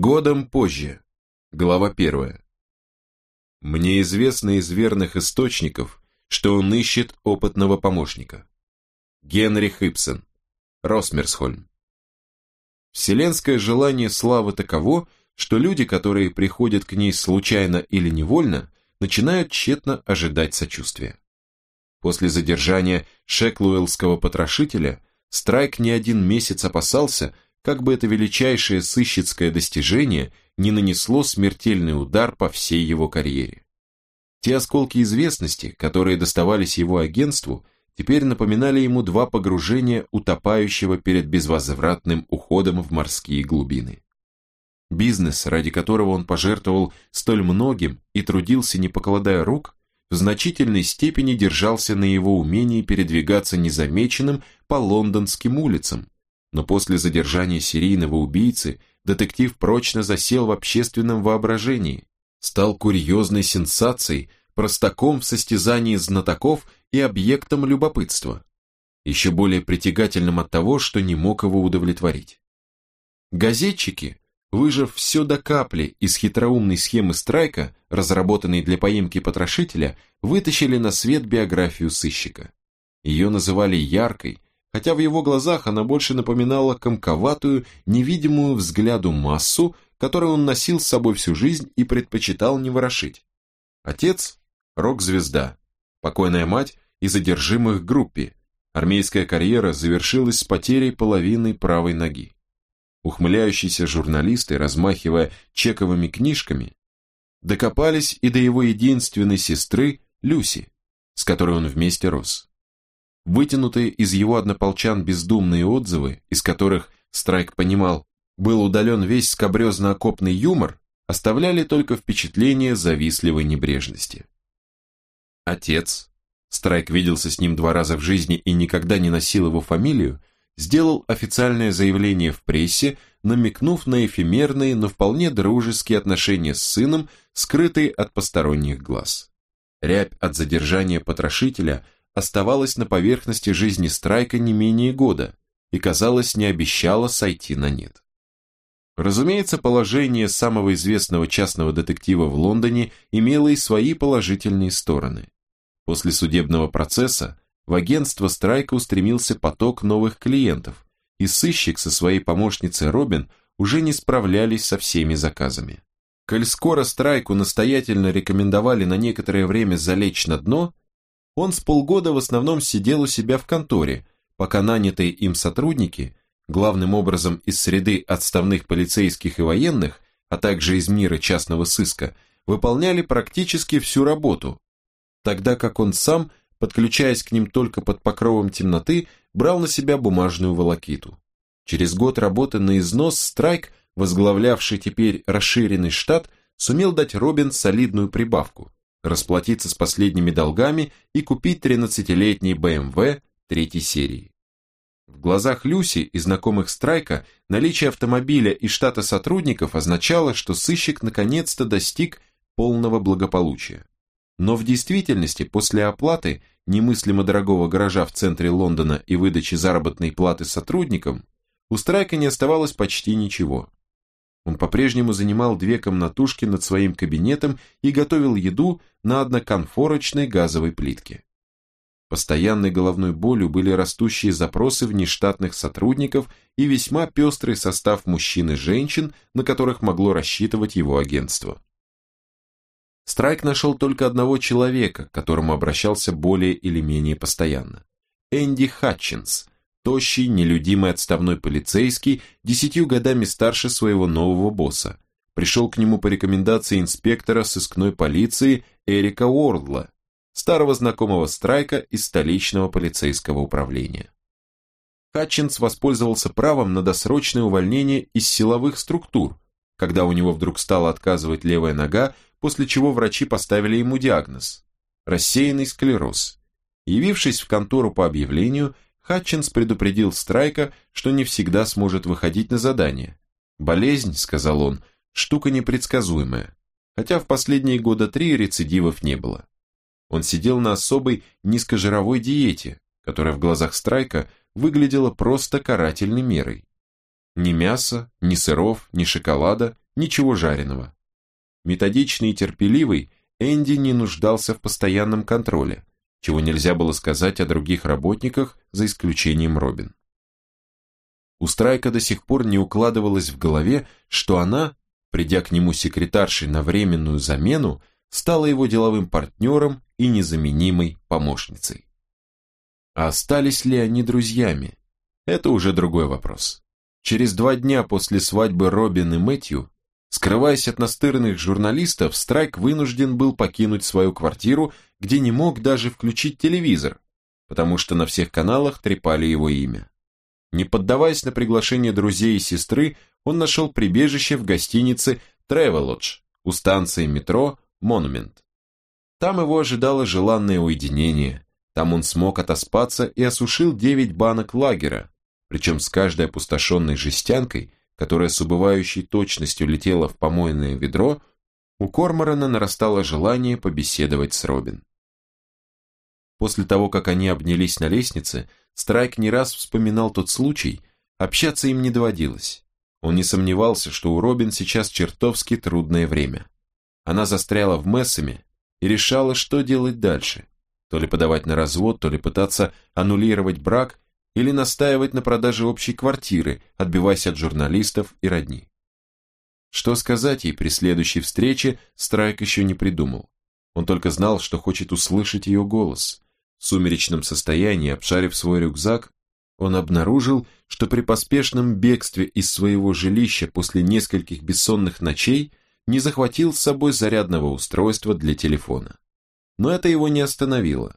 Годом позже. Глава первая. Мне известно из верных источников, что он ищет опытного помощника. Генрих Ипсен. Росмерсхольм. Вселенское желание славы таково, что люди, которые приходят к ней случайно или невольно, начинают тщетно ожидать сочувствия. После задержания шеклуэллского потрошителя Страйк не один месяц опасался, как бы это величайшее сыщицкое достижение не нанесло смертельный удар по всей его карьере. Те осколки известности, которые доставались его агентству, теперь напоминали ему два погружения утопающего перед безвозвратным уходом в морские глубины. Бизнес, ради которого он пожертвовал столь многим и трудился не покладая рук, в значительной степени держался на его умении передвигаться незамеченным по лондонским улицам, но после задержания серийного убийцы детектив прочно засел в общественном воображении, стал курьезной сенсацией, простаком в состязании знатоков и объектом любопытства, еще более притягательным от того, что не мог его удовлетворить. Газетчики, выжав все до капли из хитроумной схемы страйка, разработанной для поимки потрошителя, вытащили на свет биографию сыщика. Ее называли яркой, хотя в его глазах она больше напоминала комковатую, невидимую взгляду массу, которую он носил с собой всю жизнь и предпочитал не ворошить. Отец – рок-звезда, покойная мать – из задержимых группе. Армейская карьера завершилась с потерей половины правой ноги. Ухмыляющиеся журналисты, размахивая чековыми книжками, докопались и до его единственной сестры Люси, с которой он вместе рос. Вытянутые из его однополчан бездумные отзывы, из которых, Страйк понимал, был удален весь скобрезно-окопный юмор, оставляли только впечатление завистливой небрежности. Отец, Страйк виделся с ним два раза в жизни и никогда не носил его фамилию, сделал официальное заявление в прессе, намекнув на эфемерные, но вполне дружеские отношения с сыном, скрытые от посторонних глаз. Рябь от задержания потрошителя – оставалась на поверхности жизни Страйка не менее года и, казалось, не обещала сойти на нет. Разумеется, положение самого известного частного детектива в Лондоне имело и свои положительные стороны. После судебного процесса в агентство Страйка устремился поток новых клиентов, и сыщик со своей помощницей Робин уже не справлялись со всеми заказами. Коль скоро Страйку настоятельно рекомендовали на некоторое время залечь на дно, он с полгода в основном сидел у себя в конторе, пока нанятые им сотрудники, главным образом из среды отставных полицейских и военных, а также из мира частного сыска, выполняли практически всю работу, тогда как он сам, подключаясь к ним только под покровом темноты, брал на себя бумажную волокиту. Через год работы на износ Страйк, возглавлявший теперь расширенный штат, сумел дать Робин солидную прибавку – расплатиться с последними долгами и купить 13-летний BMW третьей серии. В глазах Люси и знакомых Страйка наличие автомобиля и штата сотрудников означало, что сыщик наконец-то достиг полного благополучия. Но в действительности после оплаты немыслимо дорогого гаража в центре Лондона и выдачи заработной платы сотрудникам, у Страйка не оставалось почти ничего. Он по-прежнему занимал две комнатушки над своим кабинетом и готовил еду на одноконфорочной газовой плитке. Постоянной головной болью были растущие запросы внештатных сотрудников и весьма пестрый состав мужчин и женщин, на которых могло рассчитывать его агентство. Страйк нашел только одного человека, к которому обращался более или менее постоянно. Энди Хатчинс, тощий, нелюдимый отставной полицейский, десятью годами старше своего нового босса. Пришел к нему по рекомендации инспектора сыскной полиции Эрика Уордла, старого знакомого Страйка из столичного полицейского управления. Хатчинс воспользовался правом на досрочное увольнение из силовых структур, когда у него вдруг стала отказывать левая нога, после чего врачи поставили ему диагноз – рассеянный склероз. Явившись в контору по объявлению, Хатчинс предупредил Страйка, что не всегда сможет выходить на задание. «Болезнь», — сказал он, — «штука непредсказуемая, хотя в последние года три рецидивов не было». Он сидел на особой низкожировой диете, которая в глазах Страйка выглядела просто карательной мерой. Ни мяса, ни сыров, ни шоколада, ничего жареного. Методичный и терпеливый, Энди не нуждался в постоянном контроле, чего нельзя было сказать о других работниках, за исключением Робин. У Страйка до сих пор не укладывалось в голове, что она, придя к нему секретаршей на временную замену, стала его деловым партнером и незаменимой помощницей. А остались ли они друзьями? Это уже другой вопрос. Через два дня после свадьбы Робин и Мэтью, скрываясь от настырных журналистов, Страйк вынужден был покинуть свою квартиру, где не мог даже включить телевизор, потому что на всех каналах трепали его имя. Не поддаваясь на приглашение друзей и сестры, он нашел прибежище в гостинице Travelodge у станции метро Монумент. Там его ожидало желанное уединение, там он смог отоспаться и осушил девять банок лагера, причем с каждой опустошенной жестянкой, которая с убывающей точностью летела в помойное ведро, у Корморана нарастало желание побеседовать с Робин. После того, как они обнялись на лестнице, Страйк не раз вспоминал тот случай, общаться им не доводилось. Он не сомневался, что у Робин сейчас чертовски трудное время. Она застряла в Мессами и решала, что делать дальше. То ли подавать на развод, то ли пытаться аннулировать брак, или настаивать на продаже общей квартиры, отбиваясь от журналистов и родни. Что сказать ей при следующей встрече, Страйк еще не придумал. Он только знал, что хочет услышать ее голос, в сумеречном состоянии, обшарив свой рюкзак, он обнаружил, что при поспешном бегстве из своего жилища после нескольких бессонных ночей не захватил с собой зарядного устройства для телефона. Но это его не остановило.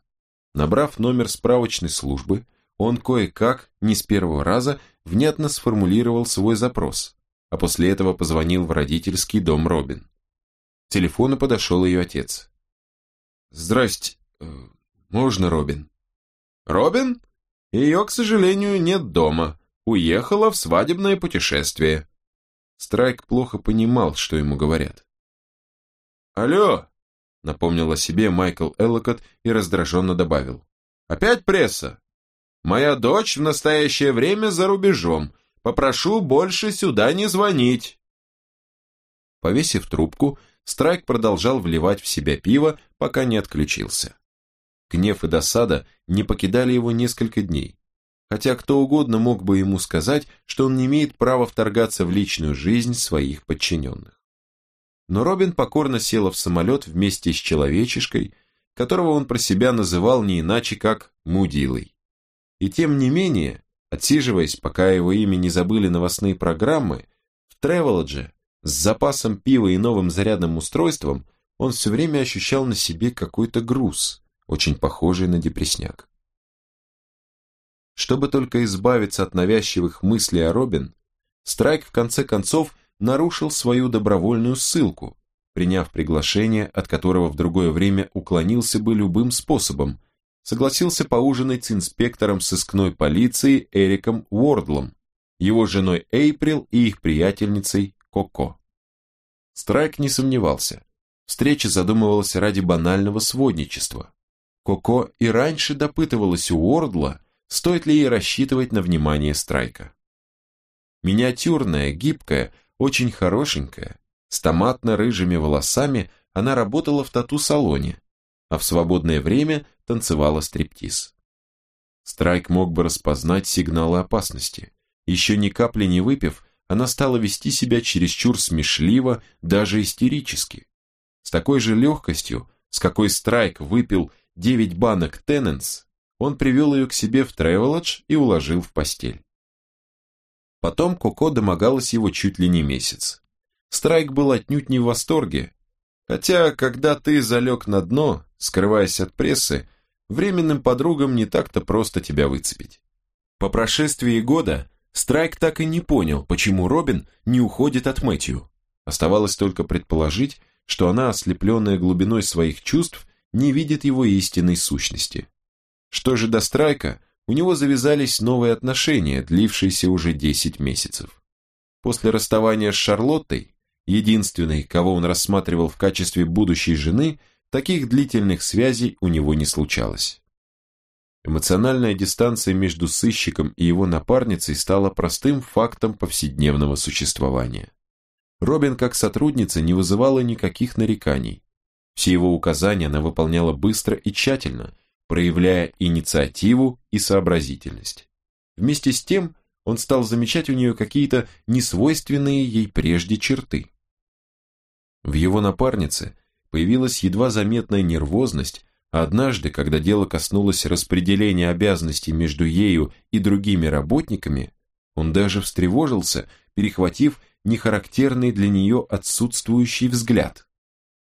Набрав номер справочной службы, он кое-как, не с первого раза, внятно сформулировал свой запрос, а после этого позвонил в родительский дом Робин. К телефону подошел ее отец. «Здрасте, э, можно, Робин?» «Робин? Ее, к сожалению, нет дома. Уехала в свадебное путешествие». Страйк плохо понимал, что ему говорят. «Алло!» — напомнил о себе Майкл Эллокот и раздраженно добавил. «Опять пресса? Моя дочь в настоящее время за рубежом. Попрошу больше сюда не звонить». Повесив трубку, Страйк продолжал вливать в себя пиво, пока не отключился. Гнев и досада не покидали его несколько дней, хотя кто угодно мог бы ему сказать, что он не имеет права вторгаться в личную жизнь своих подчиненных. Но Робин покорно села в самолет вместе с человечишкой, которого он про себя называл не иначе, как Мудилой. И тем не менее, отсиживаясь, пока его имя не забыли новостные программы, в Тревелодже с запасом пива и новым зарядным устройством он все время ощущал на себе какой-то груз, очень похожий на депресняк. Чтобы только избавиться от навязчивых мыслей о Робин, Страйк в конце концов нарушил свою добровольную ссылку, приняв приглашение, от которого в другое время уклонился бы любым способом, согласился поужинать с инспектором сыскной полиции Эриком Уордлом, его женой Эйприл и их приятельницей Коко. Страйк не сомневался. Встреча задумывалась ради банального сводничества. Коко и раньше допытывалась у Уордла, стоит ли ей рассчитывать на внимание Страйка. Миниатюрная, гибкая, очень хорошенькая, с томатно-рыжими волосами она работала в тату-салоне, а в свободное время танцевала стриптиз. Страйк мог бы распознать сигналы опасности. Еще ни капли не выпив, она стала вести себя чересчур смешливо, даже истерически. С такой же легкостью, с какой Страйк выпил девять банок Тенненс, он привел ее к себе в Тревелодж и уложил в постель. Потом Коко домогалась его чуть ли не месяц. Страйк был отнюдь не в восторге, хотя, когда ты залег на дно, скрываясь от прессы, временным подругам не так-то просто тебя выцепить. По прошествии года Страйк так и не понял, почему Робин не уходит от Мэтью. Оставалось только предположить, что она, ослепленная глубиной своих чувств, не видит его истинной сущности. Что же до Страйка, у него завязались новые отношения, длившиеся уже 10 месяцев. После расставания с Шарлоттой, единственной, кого он рассматривал в качестве будущей жены, таких длительных связей у него не случалось. Эмоциональная дистанция между сыщиком и его напарницей стала простым фактом повседневного существования. Робин как сотрудница не вызывала никаких нареканий. Все его указания она выполняла быстро и тщательно, проявляя инициативу и сообразительность. Вместе с тем он стал замечать у нее какие-то несвойственные ей прежде черты. В его напарнице появилась едва заметная нервозность, а однажды, когда дело коснулось распределения обязанностей между ею и другими работниками, он даже встревожился, перехватив нехарактерный для нее отсутствующий взгляд.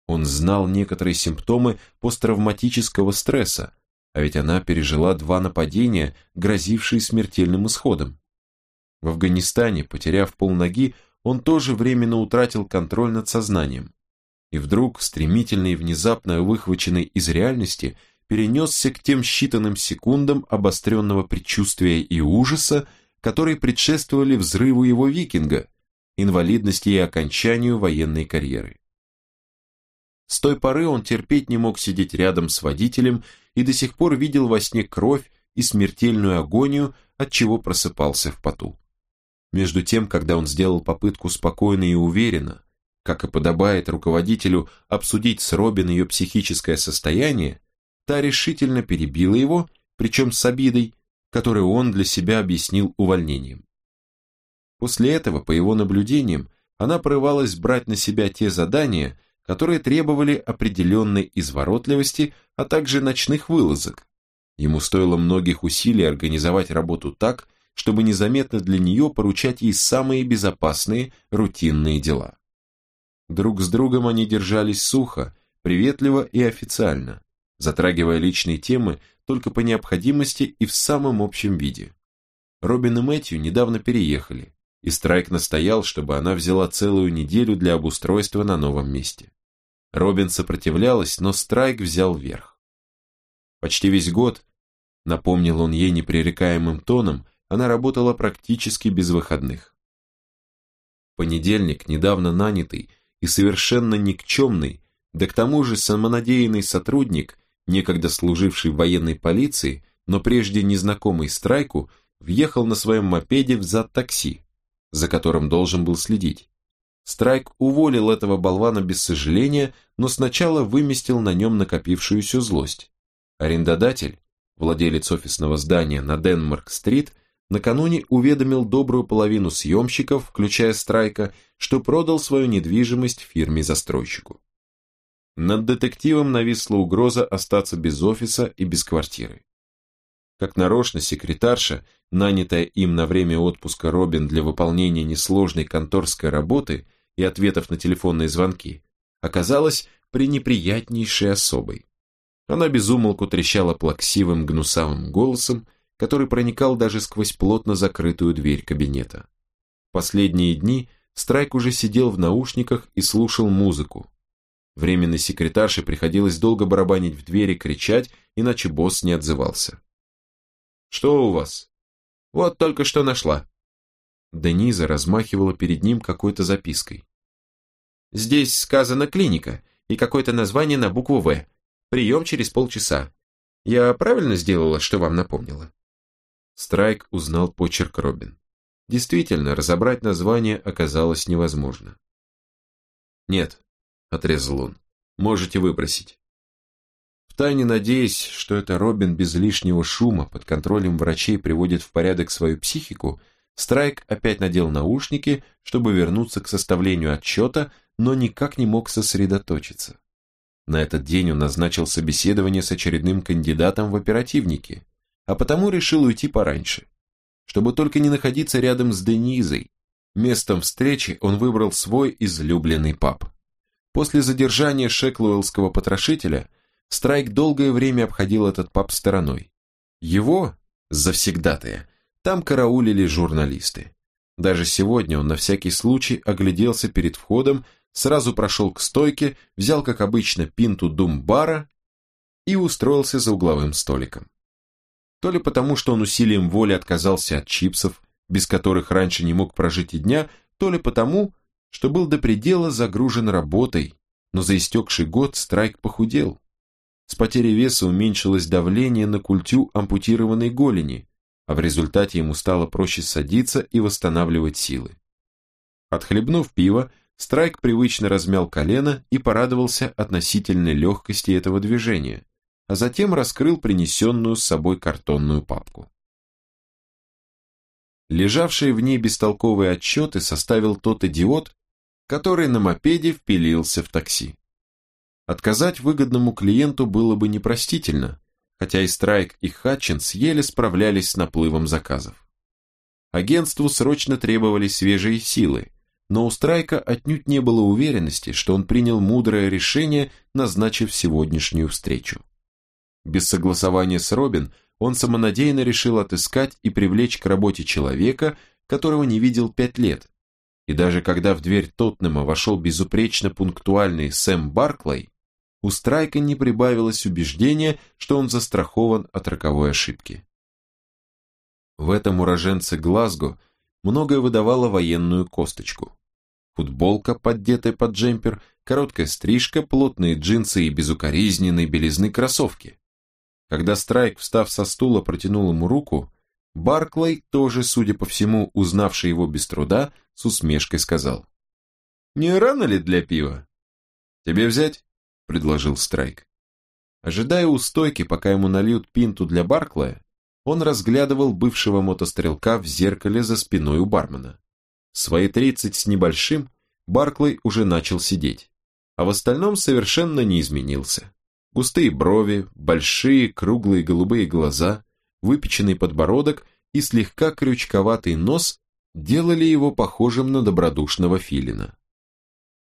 Он знал некоторые симптомы посттравматического стресса, а ведь она пережила два нападения, грозившие смертельным исходом. В Афганистане, потеряв полноги, он тоже временно утратил контроль над сознанием. И вдруг, стремительно и внезапно выхваченный из реальности, перенесся к тем считанным секундам обостренного предчувствия и ужаса, которые предшествовали взрыву его викинга, инвалидности и окончанию военной карьеры. С той поры он терпеть не мог сидеть рядом с водителем и до сих пор видел во сне кровь и смертельную агонию, от чего просыпался в поту. Между тем, когда он сделал попытку спокойно и уверенно, как и подобает руководителю, обсудить с Робин ее психическое состояние, та решительно перебила его, причем с обидой, которую он для себя объяснил увольнением. После этого, по его наблюдениям, она порывалась брать на себя те задания, которые требовали определенной изворотливости, а также ночных вылазок. Ему стоило многих усилий организовать работу так, чтобы незаметно для нее поручать ей самые безопасные рутинные дела. Друг с другом они держались сухо, приветливо и официально, затрагивая личные темы только по необходимости и в самом общем виде. Робин и Мэтью недавно переехали, и Страйк настоял, чтобы она взяла целую неделю для обустройства на новом месте. Робин сопротивлялась, но Страйк взял верх. Почти весь год, напомнил он ей непререкаемым тоном, она работала практически без выходных. Понедельник, недавно нанятый и совершенно никчемный, да к тому же самонадеянный сотрудник, некогда служивший в военной полиции, но прежде незнакомый Страйку, въехал на своем мопеде в зад такси, за которым должен был следить. Страйк уволил этого болвана без сожаления, но сначала выместил на нем накопившуюся злость. Арендодатель, владелец офисного здания на Денмарк-стрит, накануне уведомил добрую половину съемщиков, включая Страйка, что продал свою недвижимость фирме-застройщику. Над детективом нависла угроза остаться без офиса и без квартиры. Как нарочно секретарша, нанятая им на время отпуска Робин для выполнения несложной конторской работы и ответов на телефонные звонки, оказалась пренеприятнейшей особой. Она безумолку трещала плаксивым гнусавым голосом, который проникал даже сквозь плотно закрытую дверь кабинета. Последние дни Страйк уже сидел в наушниках и слушал музыку. Временной секретарше приходилось долго барабанить в двери, кричать, иначе босс не отзывался. «Что у вас?» «Вот только что нашла». Дениза размахивала перед ним какой-то запиской. «Здесь сказано клиника и какое-то название на букву «В». Прием через полчаса. Я правильно сделала, что вам напомнила?» Страйк узнал почерк Робин. Действительно, разобрать название оказалось невозможно. «Нет», — отрезал он, — «можете выбросить». Втайне надеясь, что это Робин без лишнего шума под контролем врачей приводит в порядок свою психику, Страйк опять надел наушники, чтобы вернуться к составлению отчета, но никак не мог сосредоточиться. На этот день он назначил собеседование с очередным кандидатом в оперативники, а потому решил уйти пораньше, чтобы только не находиться рядом с Денизой. Местом встречи он выбрал свой излюбленный паб. После задержания шеклуэллского потрошителя – Страйк долгое время обходил этот паб стороной. Его, завсегдатая, там караулили журналисты. Даже сегодня он на всякий случай огляделся перед входом, сразу прошел к стойке, взял, как обычно, пинту дум-бара и устроился за угловым столиком. То ли потому, что он усилием воли отказался от чипсов, без которых раньше не мог прожить и дня, то ли потому, что был до предела загружен работой, но за истекший год Страйк похудел. С потерей веса уменьшилось давление на культю ампутированной голени, а в результате ему стало проще садиться и восстанавливать силы. Отхлебнув пиво, Страйк привычно размял колено и порадовался относительной легкости этого движения, а затем раскрыл принесенную с собой картонную папку. Лежавшие в ней бестолковые отчеты составил тот идиот, который на мопеде впилился в такси. Отказать выгодному клиенту было бы непростительно, хотя и Страйк, и Хатчинс еле справлялись с наплывом заказов. Агентству срочно требовались свежие силы, но у Страйка отнюдь не было уверенности, что он принял мудрое решение, назначив сегодняшнюю встречу. Без согласования с Робин он самонадеянно решил отыскать и привлечь к работе человека, которого не видел пять лет. И даже когда в дверь Тотнема вошел безупречно пунктуальный Сэм Барклey, у Страйка не прибавилось убеждения, что он застрахован от роковой ошибки. В этом уроженце Глазго многое выдавало военную косточку. Футболка, поддетая под джемпер, короткая стрижка, плотные джинсы и безукоризненные белизны кроссовки. Когда Страйк, встав со стула, протянул ему руку, Барклey, тоже, судя по всему, узнавший его без труда, с усмешкой сказал. «Не рано ли для пива?» «Тебе взять?» – предложил Страйк. Ожидая у стойки, пока ему нальют пинту для Барклая, он разглядывал бывшего мотострелка в зеркале за спиной у бармена. свои тридцать с небольшим Барклey уже начал сидеть, а в остальном совершенно не изменился. Густые брови, большие круглые голубые глаза, выпеченный подбородок и слегка крючковатый нос делали его похожим на добродушного филина.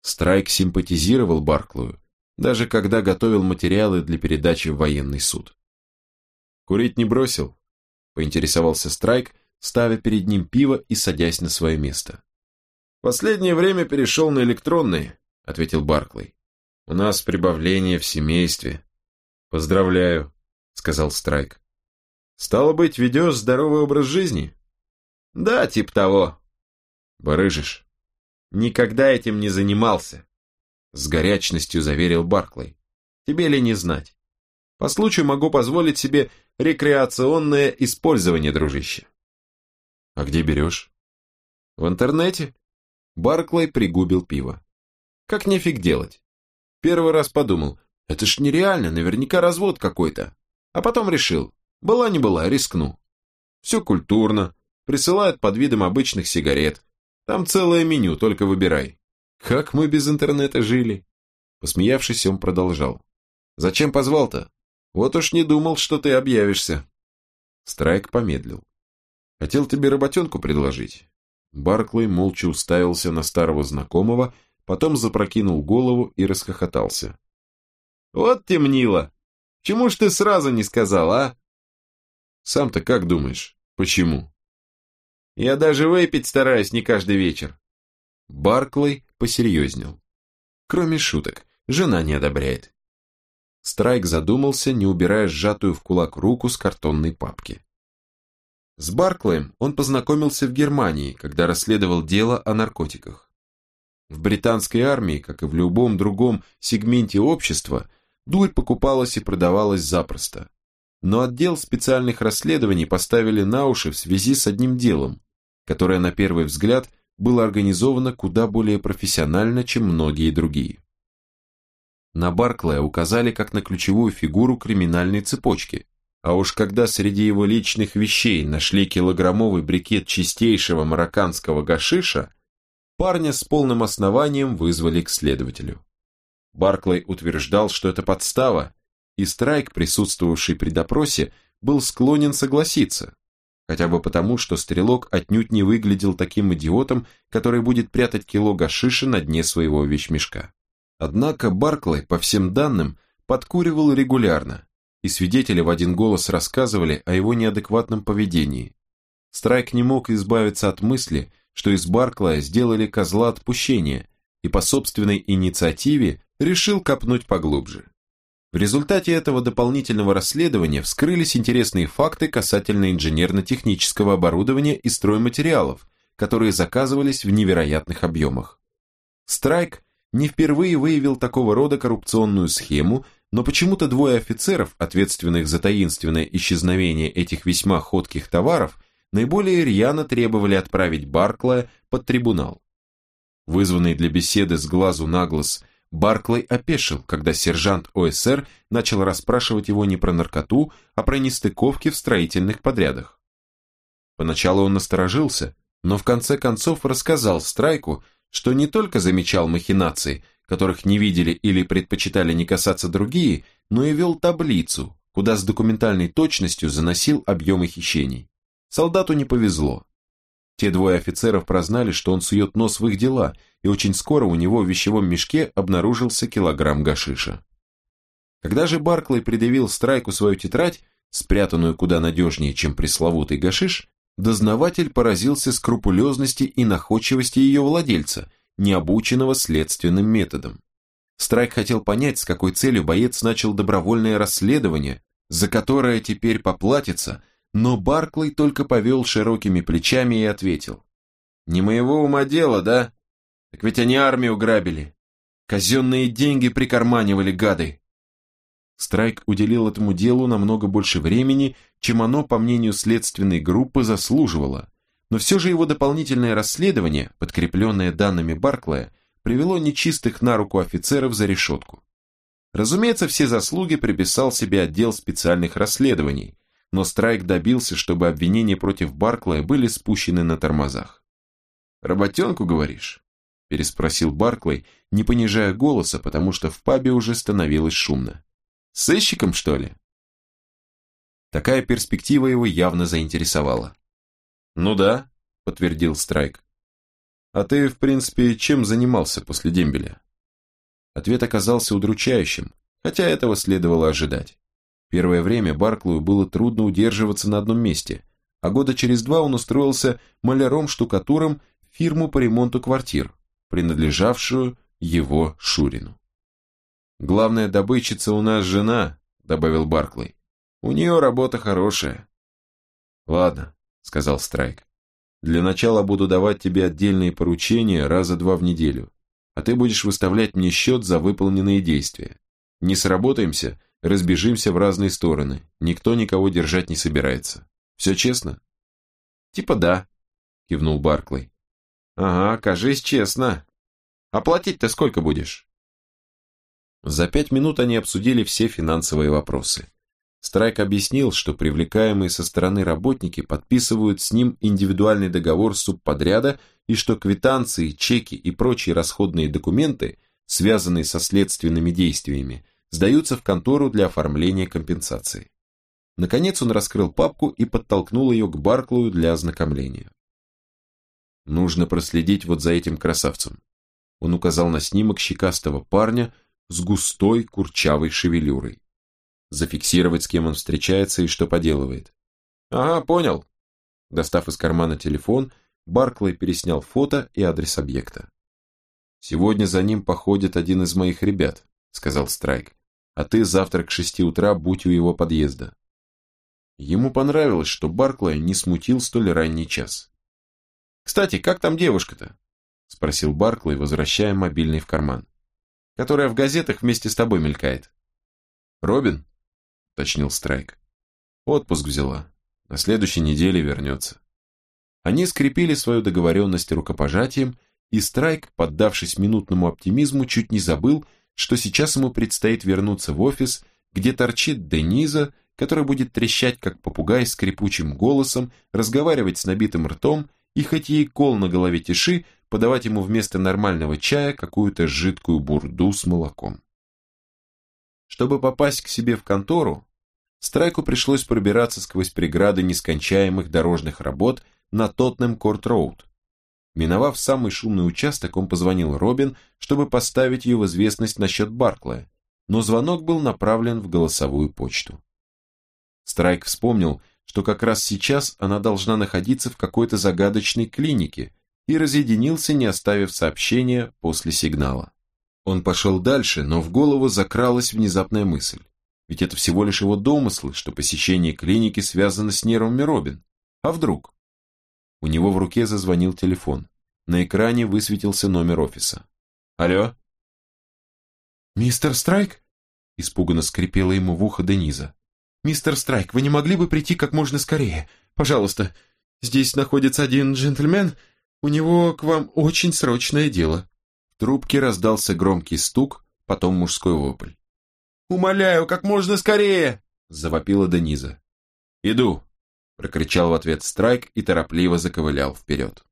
Страйк симпатизировал Барклую, даже когда готовил материалы для передачи в военный суд. «Курить не бросил?» поинтересовался Страйк, ставя перед ним пиво и садясь на свое место. «Последнее время перешел на электронные», — ответил Барклey. «У нас прибавление в семействе». «Поздравляю», — сказал Страйк. «Стало быть, ведешь здоровый образ жизни?» «Да, типа того». «Барыжишь?» «Никогда этим не занимался», — с горячностью заверил Барклey. «Тебе ли не знать? По случаю могу позволить себе рекреационное использование, дружище. А где берешь? В интернете. Барклey пригубил пиво. Как нефиг делать? Первый раз подумал, это ж нереально, наверняка развод какой-то. А потом решил, была не была, рискну. Все культурно, присылают под видом обычных сигарет. Там целое меню, только выбирай. Как мы без интернета жили? Посмеявшись, он продолжал. Зачем позвал-то? Вот уж не думал, что ты объявишься. Страйк помедлил. Хотел тебе работенку предложить. Барклey молча уставился на старого знакомого, потом запрокинул голову и расхохотался. Вот темнило. Чему ж ты сразу не сказал, а? Сам-то как думаешь, почему? Я даже выпить стараюсь не каждый вечер. Барклey посерьезнел. Кроме шуток, жена не одобряет. Страйк задумался, не убирая сжатую в кулак руку с картонной папки. С Барклаем он познакомился в Германии, когда расследовал дело о наркотиках. В британской армии, как и в любом другом сегменте общества, дурь покупалась и продавалась запросто. Но отдел специальных расследований поставили на уши в связи с одним делом, которое на первый взгляд было организовано куда более профессионально, чем многие другие. На Барклая указали как на ключевую фигуру криминальной цепочки. А уж когда среди его личных вещей нашли килограммовый брикет чистейшего марокканского гашиша, парня с полным основанием вызвали к следователю. Барклey утверждал, что это подстава, и Страйк, присутствовавший при допросе, был склонен согласиться, хотя бы потому, что стрелок отнюдь не выглядел таким идиотом, который будет прятать кило гашиша на дне своего вещмешка. Однако Барклey, по всем данным, подкуривал регулярно, и свидетели в один голос рассказывали о его неадекватном поведении. Страйк не мог избавиться от мысли, что из Барклая сделали козла отпущения, и по собственной инициативе решил копнуть поглубже. В результате этого дополнительного расследования вскрылись интересные факты касательно инженерно-технического оборудования и стройматериалов, которые заказывались в невероятных объемах. Страйк не впервые выявил такого рода коррупционную схему, но почему-то двое офицеров, ответственных за таинственное исчезновение этих весьма ходких товаров, наиболее рьяно требовали отправить Барклая под трибунал. Вызванный для беседы с глазу на глаз, Барклey опешил, когда сержант ОСР начал расспрашивать его не про наркоту, а про нестыковки в строительных подрядах. Поначалу он насторожился, но в конце концов рассказал Страйку, что не только замечал махинации, которых не видели или предпочитали не касаться другие, но и вел таблицу, куда с документальной точностью заносил объемы хищений. Солдату не повезло. Те двое офицеров прознали, что он сует нос в их дела, и очень скоро у него в вещевом мешке обнаружился килограмм гашиша. Когда же Барклey предъявил Страйку свою тетрадь, спрятанную куда надежнее, чем пресловутый гашиш, дознаватель поразился скрупулезности и находчивости ее владельца, необученного следственным методом. Страйк хотел понять, с какой целью боец начал добровольное расследование, за которое теперь поплатится – но Барклey только повел широкими плечами и ответил. «Не моего ума дело, да? Так ведь они армию грабили. Казенные деньги прикарманивали гады». Страйк уделил этому делу намного больше времени, чем оно, по мнению следственной группы, заслуживало, но все же его дополнительное расследование, подкрепленное данными Барклая, привело нечистых на руку офицеров за решетку. Разумеется, все заслуги приписал себе отдел специальных расследований, но Страйк добился, чтобы обвинения против Барклая были спущены на тормозах. «Работенку, говоришь?» – переспросил Барклай, не понижая голоса, потому что в пабе уже становилось шумно. «Сыщиком, что ли?» Такая перспектива его явно заинтересовала. «Ну да», – подтвердил Страйк. «А ты, в принципе, чем занимался после дембеля?» Ответ оказался удручающим, хотя этого следовало ожидать. Первое время Барклую было трудно удерживаться на одном месте, а года через два он устроился маляром-штукатуром фирму по ремонту квартир, принадлежавшую его Шурину. «Главная добытчица у нас жена», — добавил Барклey. «У нее работа хорошая». «Ладно», — сказал Страйк. «Для начала буду давать тебе отдельные поручения раза два в неделю, а ты будешь выставлять мне счет за выполненные действия. Не сработаемся, разбежимся в разные стороны. Никто никого держать не собирается. Все честно? Типа да, кивнул Барклey. Ага, кажись честно. Оплатить то сколько будешь? За пять минут они обсудили все финансовые вопросы. Страйк объяснил, что привлекаемые со стороны работники подписывают с ним индивидуальный договор субподряда и что квитанции, чеки и прочие расходные документы, связанные со следственными действиями, сдаются в контору для оформления компенсации. Наконец он раскрыл папку и подтолкнул ее к Барклую для ознакомления. Нужно проследить вот за этим красавцем. Он указал на снимок щекастого парня с густой курчавой шевелюрой. Зафиксировать, с кем он встречается и что поделывает. Ага, понял. Достав из кармана телефон, Барклey переснял фото и адрес объекта. «Сегодня за ним походит один из моих ребят», — сказал Страйк а ты завтра к шести утра будь у его подъезда. Ему понравилось, что Барклая не смутил столь ранний час. «Кстати, как там девушка-то?» – спросил Барклай, возвращая мобильный в карман. «Которая в газетах вместе с тобой мелькает». «Робин?» – уточнил Страйк. «Отпуск взяла. На следующей неделе вернется». Они скрепили свою договоренность рукопожатием, и Страйк, поддавшись минутному оптимизму, чуть не забыл, что сейчас ему предстоит вернуться в офис, где торчит Дениза, которая будет трещать, как попугай, скрипучим голосом, разговаривать с набитым ртом и, хоть ей кол на голове тиши, подавать ему вместо нормального чая какую-то жидкую бурду с молоком. Чтобы попасть к себе в контору, Страйку пришлось пробираться сквозь преграды нескончаемых дорожных работ на Тоттенем-Корт-Роуд, Миновав самый шумный участок, он позвонил Робин, чтобы поставить ее в известность насчет Барклая, но звонок был направлен в голосовую почту. Страйк вспомнил, что как раз сейчас она должна находиться в какой-то загадочной клинике, и разъединился, не оставив сообщения после сигнала. Он пошел дальше, но в голову закралась внезапная мысль. Ведь это всего лишь его домыслы, что посещение клиники связано с нервами Робин. А вдруг? У него в руке зазвонил телефон. На экране высветился номер офиса. «Алло?» «Мистер Страйк?» Испуганно скрипела ему в ухо Дениза. «Мистер Страйк, вы не могли бы прийти как можно скорее? Пожалуйста, здесь находится один джентльмен, У него к вам очень срочное дело». В трубке раздался громкий стук, потом мужской вопль. «Умоляю, как можно скорее!» – завопила Дениза. «Иду!» – прокричал в ответ Страйк и торопливо заковылял вперед.